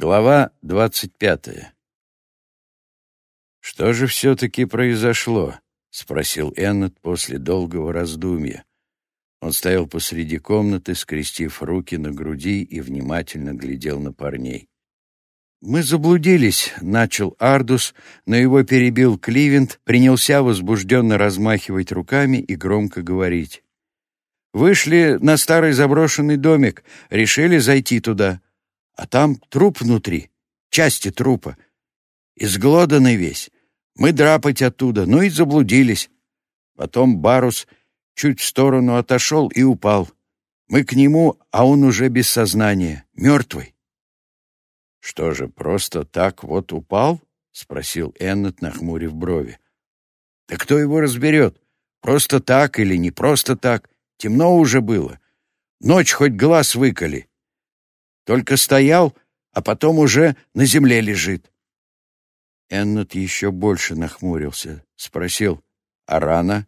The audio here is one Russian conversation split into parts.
Глава двадцать пятая. «Что же все-таки произошло?» — спросил Эннет после долгого раздумья. Он стоял посреди комнаты, скрестив руки на груди и внимательно глядел на парней. «Мы заблудились», — начал Ардус, но его перебил Кливент, принялся возбужденно размахивать руками и громко говорить. «Вышли на старый заброшенный домик, решили зайти туда, а там труп внутри, части трупа, изглоданный весь. Мы драпать оттуда, ну и заблудились. Потом Барус чуть в сторону отошел и упал. Мы к нему, а он уже без сознания, мертвый. «Что же, просто так вот упал?» — спросил Эннет, нахмурив брови. «Да кто его разберет? Просто так или не просто так? Темно уже было. Ночь хоть глаз выколи. Только стоял, а потом уже на земле лежит». Эннет еще больше нахмурился, спросил, «А рана?»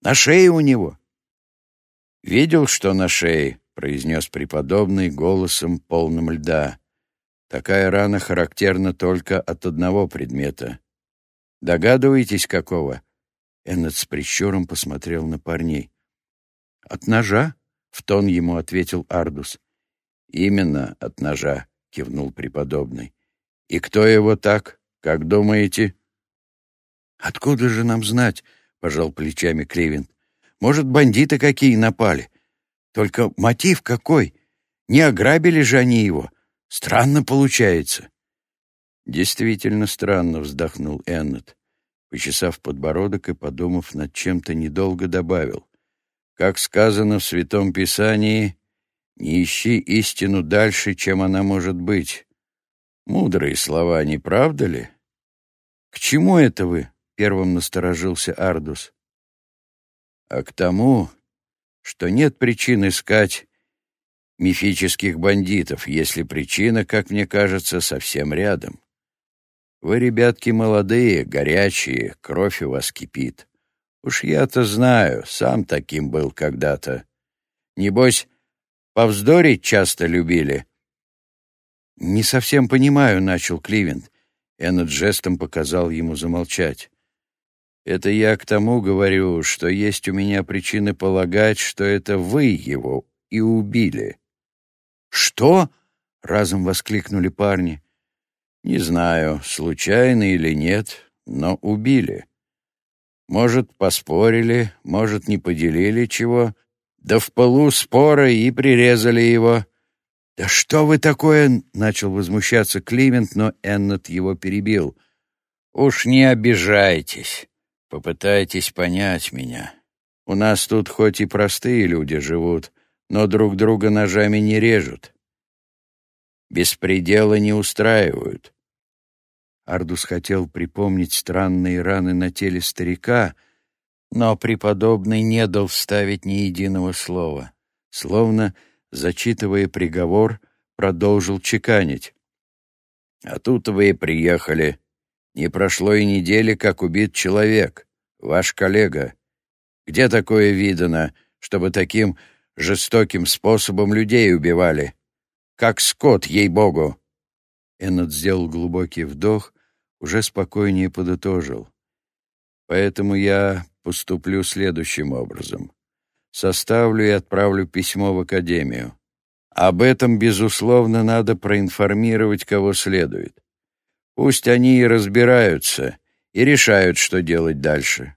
«На шее у него». «Видел, что на шее?» — произнес преподобный голосом полным льда. Такая рана характерна только от одного предмета. Догадываетесь, какого? Эннет с прищуром посмотрел на парней. «От ножа?» — в тон ему ответил Ардус. «Именно от ножа», — кивнул преподобный. «И кто его так, как думаете?» «Откуда же нам знать?» — пожал плечами Кривин. «Может, бандиты какие напали? Только мотив какой? Не ограбили же они его. Странно получается. Действительно странно, вздохнул Эннет, почесав подбородок и подумав над чем-то недолго добавил. Как сказано в Святом Писании, не ищи истину дальше, чем она может быть. Мудрые слова, не правда ли? К чему это вы? Первым насторожился Ардус. А к тому, что нет причин искать мифических бандитов, если причина, как мне кажется, совсем рядом. Вы, ребятки, молодые, горячие, кровь у вас кипит. Уж я-то знаю, сам таким был когда-то. Небось, повздорить часто любили. «Не совсем понимаю», — начал Кливент. Эннет жестом показал ему замолчать. «Это я к тому говорю, что есть у меня причины полагать, что это вы его и убили». «Что?» — разом воскликнули парни. «Не знаю, случайно или нет, но убили. Может, поспорили, может, не поделили чего, да в полу спора и прирезали его». «Да что вы такое?» — начал возмущаться Климент, но Эннет его перебил. «Уж не обижайтесь, попытайтесь понять меня. У нас тут хоть и простые люди живут, но друг друга ножами не режут. Беспредела не устраивают. Ардус хотел припомнить странные раны на теле старика, но преподобный не дал вставить ни единого слова. Словно, зачитывая приговор, продолжил чеканить. «А тут вы приехали. Не прошло и недели, как убит человек, ваш коллега. Где такое видано, чтобы таким жестоким способом людей убивали. Как скот, ей-богу!» Эннет сделал глубокий вдох, уже спокойнее подытожил. «Поэтому я поступлю следующим образом. Составлю и отправлю письмо в Академию. Об этом, безусловно, надо проинформировать кого следует. Пусть они и разбираются, и решают, что делать дальше.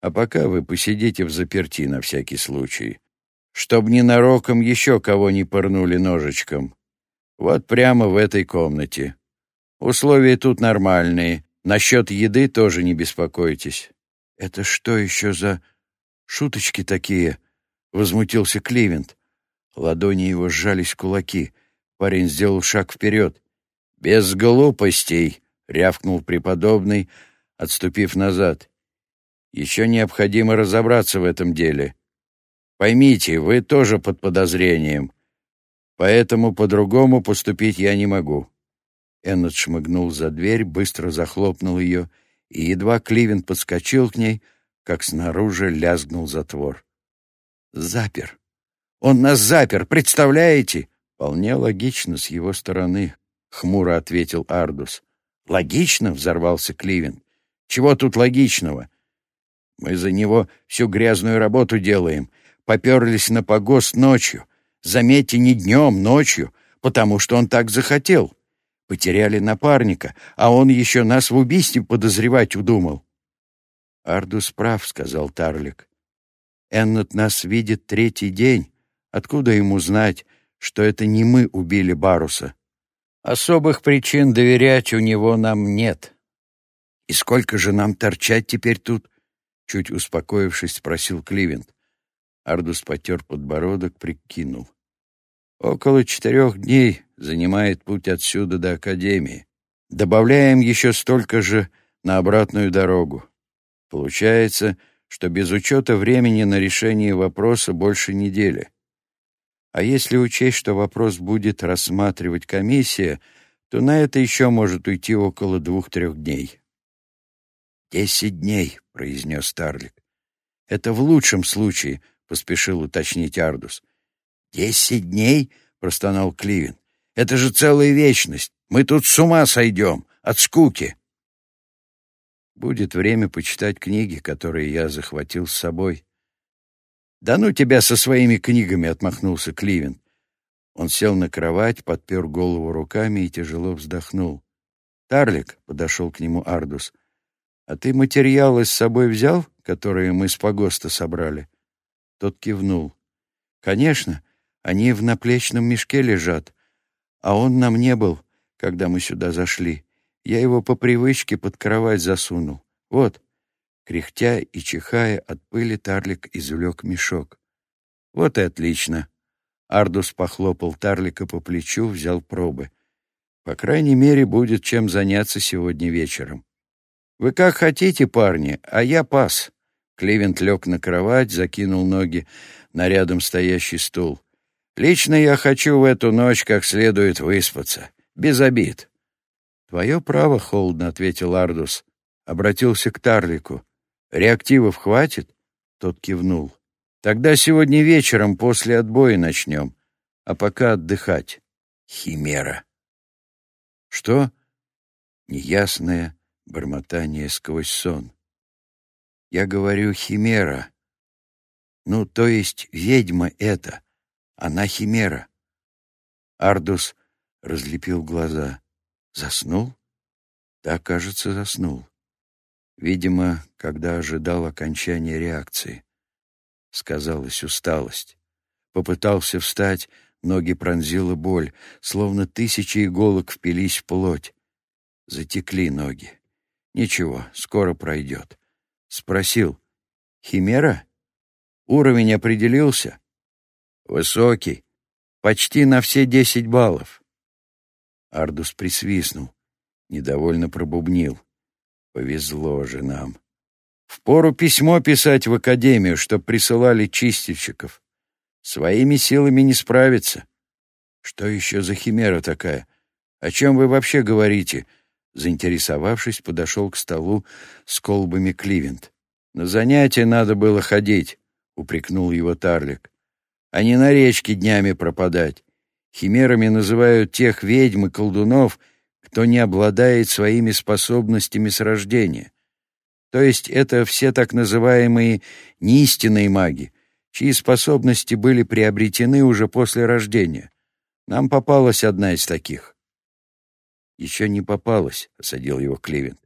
А пока вы посидите в заперти на всякий случай чтоб ненароком еще кого не пырнули ножичком. Вот прямо в этой комнате. Условия тут нормальные. Насчет еды тоже не беспокойтесь. — Это что еще за шуточки такие? — возмутился Кливент. Ладони его сжались кулаки. Парень сделал шаг вперед. — Без глупостей! — рявкнул преподобный, отступив назад. — Еще необходимо разобраться в этом деле. — Поймите, вы тоже под подозрением, поэтому по-другому поступить я не могу». Эннет шмыгнул за дверь, быстро захлопнул ее, и едва Кливин подскочил к ней, как снаружи лязгнул затвор. «Запер! Он нас запер, представляете?» «Вполне логично с его стороны», — хмуро ответил Ардус. Логично, взорвался Кливин. Чего тут логичного? Мы за него всю грязную работу делаем. Поперлись на погост ночью. Заметьте, не днем, ночью, потому что он так захотел. Потеряли напарника, а он еще нас в убийстве подозревать удумал. «Ардус прав», — сказал Тарлик. «Эннет нас видит третий день. Откуда ему знать, что это не мы убили Баруса?» «Особых причин доверять у него нам нет». «И сколько же нам торчать теперь тут?» Чуть успокоившись, спросил Кливент. Ардус потер подбородок, прикинул. «Около четырех дней занимает путь отсюда до Академии. Добавляем еще столько же на обратную дорогу. Получается, что без учета времени на решение вопроса больше недели. А если учесть, что вопрос будет рассматривать комиссия, то на это еще может уйти около двух-трех дней. «Десять дней», — произнес Старлик. «Это в лучшем случае», — поспешил уточнить Ардус. «Десять дней?» — простонал Кливин. «Это же целая вечность. Мы тут с ума сойдем от скуки». Будет время почитать книги, которые я захватил с собой. «Да ну тебя со своими книгами!» — отмахнулся Кливин. Он сел на кровать, подпер голову руками и тяжело вздохнул. «Тарлик», — подошел к нему Ардус, — «а ты материалы с собой взял, которые мы с погоста собрали?» Тот кивнул. «Конечно, они в наплечном мешке лежат, а он нам не был, когда мы сюда зашли. Я его по привычке под кровать засунул. Вот. Кряхтя и чихая от пыли, Тарлик извлек мешок. Вот и отлично. Ардус похлопал Тарлика по плечу, взял пробы. По крайней мере, будет чем заняться сегодня вечером. Вы как хотите, парни, а я пас. Кливент лег на кровать, закинул ноги на рядом стоящий стул. Лично я хочу в эту ночь как следует выспаться. Без обид. «Твое право», — холодно ответил Ардус. Обратился к Тарлику. «Реактивов хватит?» Тот кивнул. «Тогда сегодня вечером после отбоя начнем, а пока отдыхать. Химера». «Что?» Неясное бормотание сквозь сон. «Я говорю, химера. Ну, то есть ведьма это. Она химера». Ардус разлепил глаза. Заснул? Да, кажется, заснул. Видимо, когда ожидал окончания реакции. Сказалась усталость. Попытался встать, ноги пронзила боль, словно тысячи иголок впились в плоть. Затекли ноги. Ничего, скоро пройдет. Спросил. «Химера? Уровень определился?» «Высокий. Почти на все десять баллов. Ардус присвистнул, недовольно пробубнил. Повезло же нам. Впору письмо писать в академию, чтоб присылали чистильщиков. Своими силами не справиться. Что еще за химера такая? О чем вы вообще говорите? Заинтересовавшись, подошел к столу с колбами Кливент. На занятия надо было ходить, упрекнул его Тарлик, а не на речке днями пропадать. Химерами называют тех ведьм и колдунов, кто не обладает своими способностями с рождения. То есть это все так называемые неистинные маги, чьи способности были приобретены уже после рождения. Нам попалась одна из таких. «Еще не попалась», — осадил его Кливент.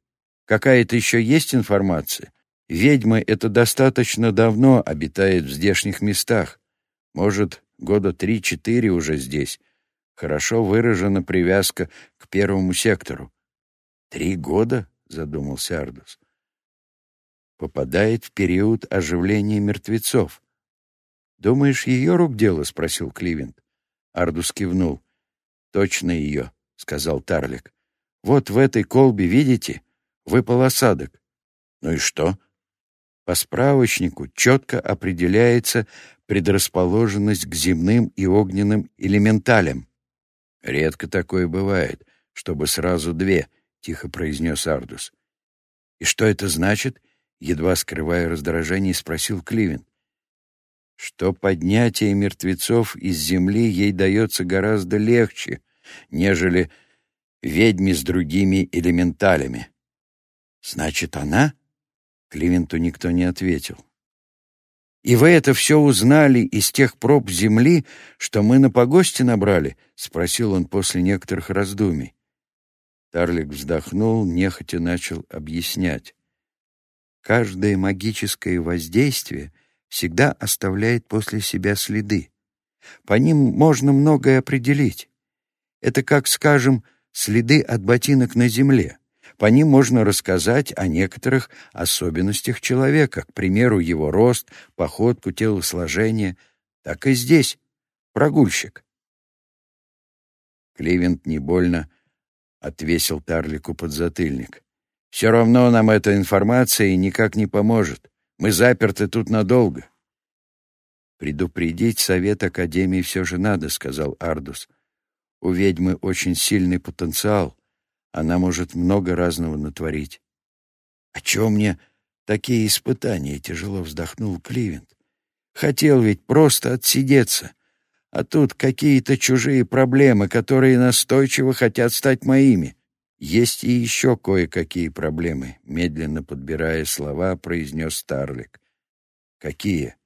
«Какая-то еще есть информация? Ведьма это достаточно давно обитает в здешних местах. Может, года три-четыре уже здесь. Хорошо выражена привязка к первому сектору. «Три года?» — задумался Ардус. «Попадает в период оживления мертвецов». «Думаешь, ее рук дело?» — спросил Кливент. Ардус кивнул. «Точно ее», — сказал Тарлик. «Вот в этой колбе, видите, выпал осадок». «Ну и что?» По справочнику четко определяется предрасположенность к земным и огненным элементалям. «Редко такое бывает, чтобы сразу две», — тихо произнес Ардус. «И что это значит?» — едва скрывая раздражение, спросил Кливин. «Что поднятие мертвецов из земли ей дается гораздо легче, нежели ведьме с другими элементалями. «Значит, она?» Клименту никто не ответил. «И вы это все узнали из тех проб земли, что мы на погосте набрали?» — спросил он после некоторых раздумий. Тарлик вздохнул, нехотя начал объяснять. «Каждое магическое воздействие всегда оставляет после себя следы. По ним можно многое определить. Это как, скажем, следы от ботинок на земле. По ним можно рассказать о некоторых особенностях человека, к примеру, его рост, походку, телосложение. Так и здесь. Прогульщик. Кливент не больно отвесил Тарлику подзатыльник. «Все равно нам эта информация никак не поможет. Мы заперты тут надолго». «Предупредить совет Академии все же надо», — сказал Ардус. «У ведьмы очень сильный потенциал. Она может много разного натворить». «А чем мне такие испытания?» — тяжело вздохнул Кливент. «Хотел ведь просто отсидеться. А тут какие-то чужие проблемы, которые настойчиво хотят стать моими. Есть и еще кое-какие проблемы, медленно подбирая слова, произнес Старлик. Какие?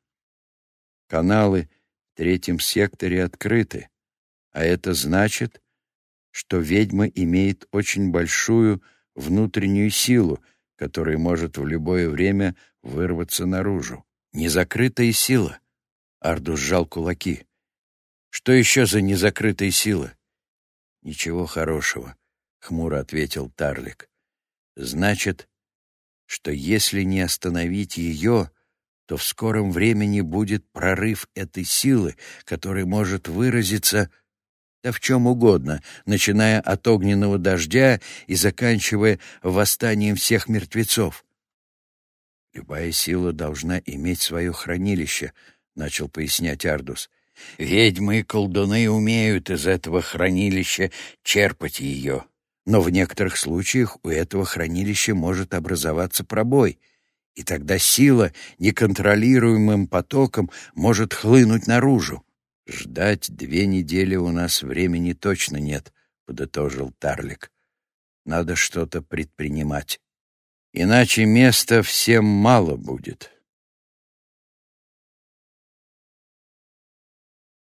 Каналы в третьем секторе открыты, а это значит, что ведьма имеет очень большую внутреннюю силу, которая может в любое время вырваться наружу. Незакрытая сила. Арду сжал кулаки. Что еще за незакрытая сила? Ничего хорошего, хмуро ответил Тарлик. Значит, что если не остановить ее, то в скором времени будет прорыв этой силы, который может выразиться да в чем угодно, начиная от огненного дождя и заканчивая восстанием всех мертвецов. «Любая сила должна иметь свое хранилище», — начал пояснять Ардус. Ведьмы и колдуны умеют из этого хранилища черпать ее. Но в некоторых случаях у этого хранилища может образоваться пробой, и тогда сила неконтролируемым потоком может хлынуть наружу. «Ждать две недели у нас времени точно нет», — подытожил Тарлик. «Надо что-то предпринимать. Иначе места всем мало будет».